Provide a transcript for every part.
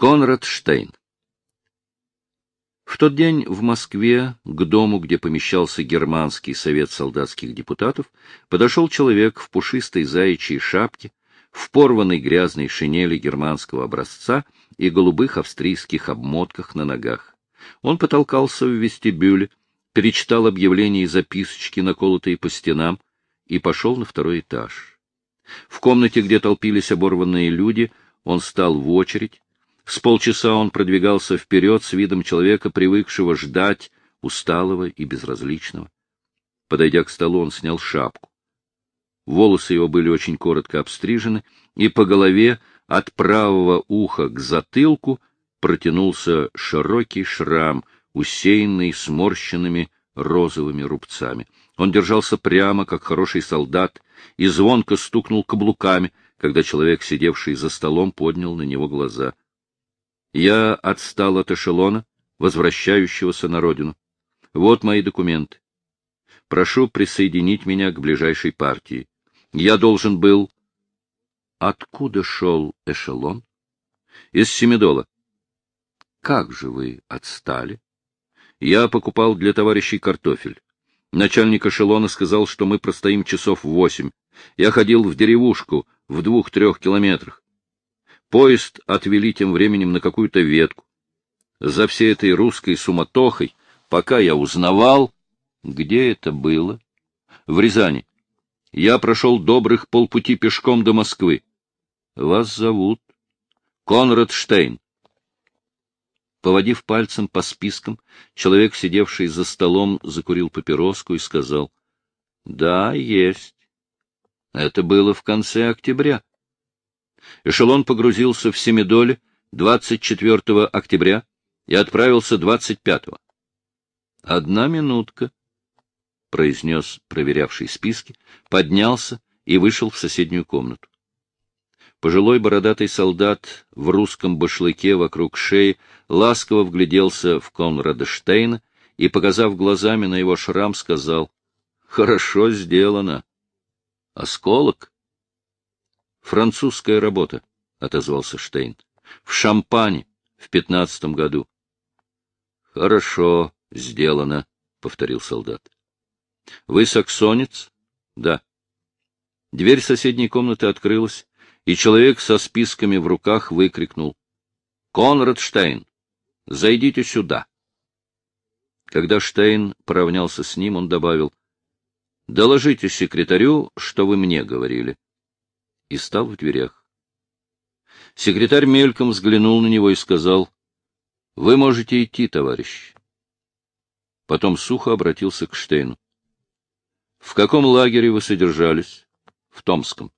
Конрад Штейн В тот день в Москве, к дому, где помещался германский совет солдатских депутатов, подошел человек в пушистой заячьей шапке, в порванной грязной шинели германского образца и голубых австрийских обмотках на ногах. Он потолкался в вестибюле, перечитал объявления и записочки, наколотые по стенам, и пошел на второй этаж. В комнате, где толпились оборванные люди, он стал в очередь. С полчаса он продвигался вперед с видом человека, привыкшего ждать, усталого и безразличного. Подойдя к столу, он снял шапку. Волосы его были очень коротко обстрижены, и по голове от правого уха к затылку протянулся широкий шрам, усеянный сморщенными розовыми рубцами. Он держался прямо, как хороший солдат, и звонко стукнул каблуками, когда человек, сидевший за столом, поднял на него глаза. Я отстал от эшелона, возвращающегося на родину. Вот мои документы. Прошу присоединить меня к ближайшей партии. Я должен был... Откуда шел эшелон? Из Семидола. Как же вы отстали? Я покупал для товарищей картофель. Начальник эшелона сказал, что мы простоим часов восемь. Я ходил в деревушку в двух-трех километрах. Поезд отвели тем временем на какую-то ветку. За всей этой русской суматохой, пока я узнавал, где это было, в Рязани, я прошел добрых полпути пешком до Москвы. Вас зовут Конрад Штейн. Поводив пальцем по спискам, человек, сидевший за столом, закурил папироску и сказал, — Да, есть. Это было в конце октября. Эшелон погрузился в Семидоле 24 октября и отправился 25-го. — Одна минутка, — произнес проверявший списки, поднялся и вышел в соседнюю комнату. Пожилой бородатый солдат в русском башлыке вокруг шеи ласково вгляделся в Конрада Штейна и, показав глазами на его шрам, сказал, — Хорошо сделано. — Осколок? — Французская работа, — отозвался Штейн. — В Шампане в пятнадцатом году. — Хорошо сделано, — повторил солдат. — Вы саксонец? — Да. Дверь соседней комнаты открылась, и человек со списками в руках выкрикнул. — Конрад Штейн, зайдите сюда. Когда Штейн поравнялся с ним, он добавил. — Доложите секретарю, что вы мне говорили. И стал в дверях. Секретарь мельком взглянул на него и сказал. — Вы можете идти, товарищ. Потом сухо обратился к Штейну. — В каком лагере вы содержались? — В Томском.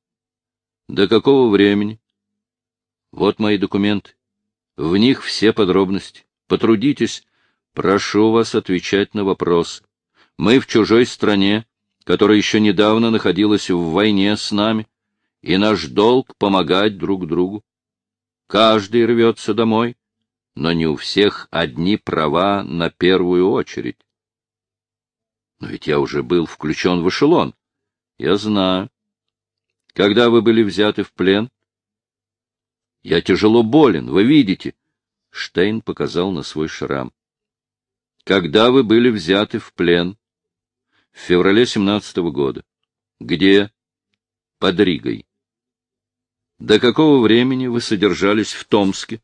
До какого времени? Вот мои документы. В них все подробности. Потрудитесь. Прошу вас отвечать на вопрос. Мы в чужой стране, которая еще недавно находилась в войне с нами, и наш долг — помогать друг другу. Каждый рвется домой, но не у всех одни права на первую очередь. Но ведь я уже был включен в эшелон. Я знаю. Когда вы были взяты в плен? — Я тяжело болен, вы видите. Штейн показал на свой шрам. — Когда вы были взяты в плен? — В феврале семнадцатого года. — Где? — Под Ригой. — До какого времени вы содержались в Томске?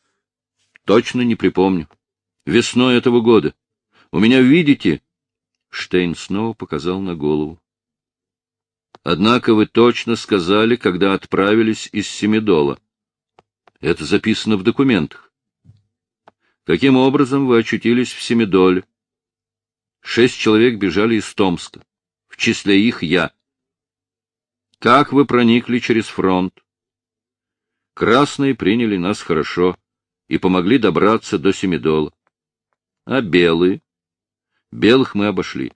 — Точно не припомню. Весной этого года. У меня, видите... Штейн снова показал на голову. Однако вы точно сказали, когда отправились из Семидола. Это записано в документах. Каким образом вы очутились в Семидоле? Шесть человек бежали из Томска. В числе их я. Как вы проникли через фронт? Красные приняли нас хорошо и помогли добраться до Семидола. А белые? Белых мы обошли.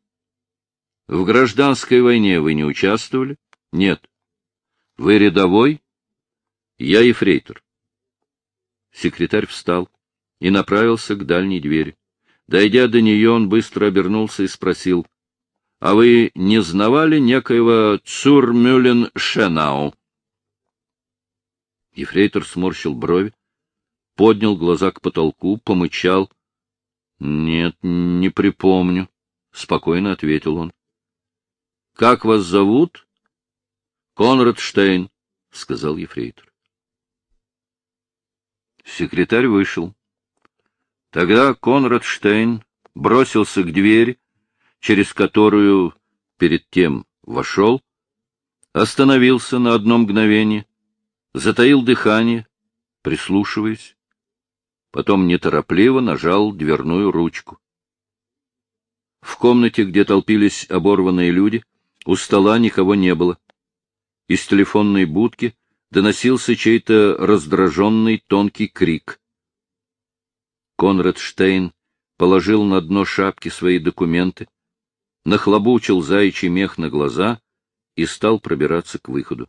В гражданской войне вы не участвовали? Нет. Вы рядовой? Я ефрейтор. Секретарь встал и направился к дальней двери. Дойдя до нее, он быстро обернулся и спросил, — А вы не знавали некоего Цурмюлен Шенау? Ефрейтор сморщил брови. поднял глаза к потолку, помычал. — Нет, не припомню, — спокойно ответил он. — Как вас зовут? — Конрад Штейн, — сказал ефрейтор. Секретарь вышел. Тогда Конрад Штейн бросился к двери, через которую перед тем вошел, остановился на одно мгновение, затаил дыхание, прислушиваясь, потом неторопливо нажал дверную ручку. В комнате, где толпились оборванные люди, у стола никого не было. Из телефонной будки доносился чей-то раздраженный тонкий крик. Конрад Штейн положил на дно шапки свои документы, нахлобучил заячий мех на глаза и стал пробираться к выходу.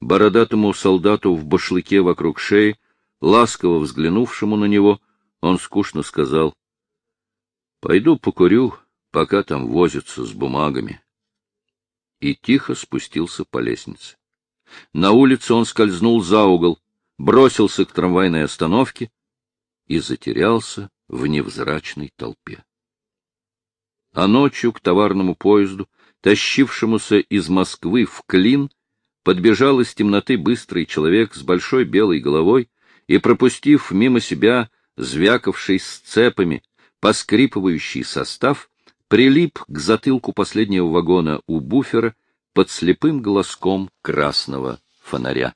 Бородатому солдату в башлыке вокруг шеи, ласково взглянувшему на него, он скучно сказал, — Пойду покурю, пока там возятся с бумагами. И тихо спустился по лестнице. На улице он скользнул за угол, бросился к трамвайной остановке и затерялся в невзрачной толпе. А ночью к товарному поезду, тащившемуся из Москвы в Клин, подбежал из темноты быстрый человек с большой белой головой и, пропустив мимо себя звякавший с цепами, поскрипывающий состав, прилип к затылку последнего вагона у буфера под слепым глазком красного фонаря.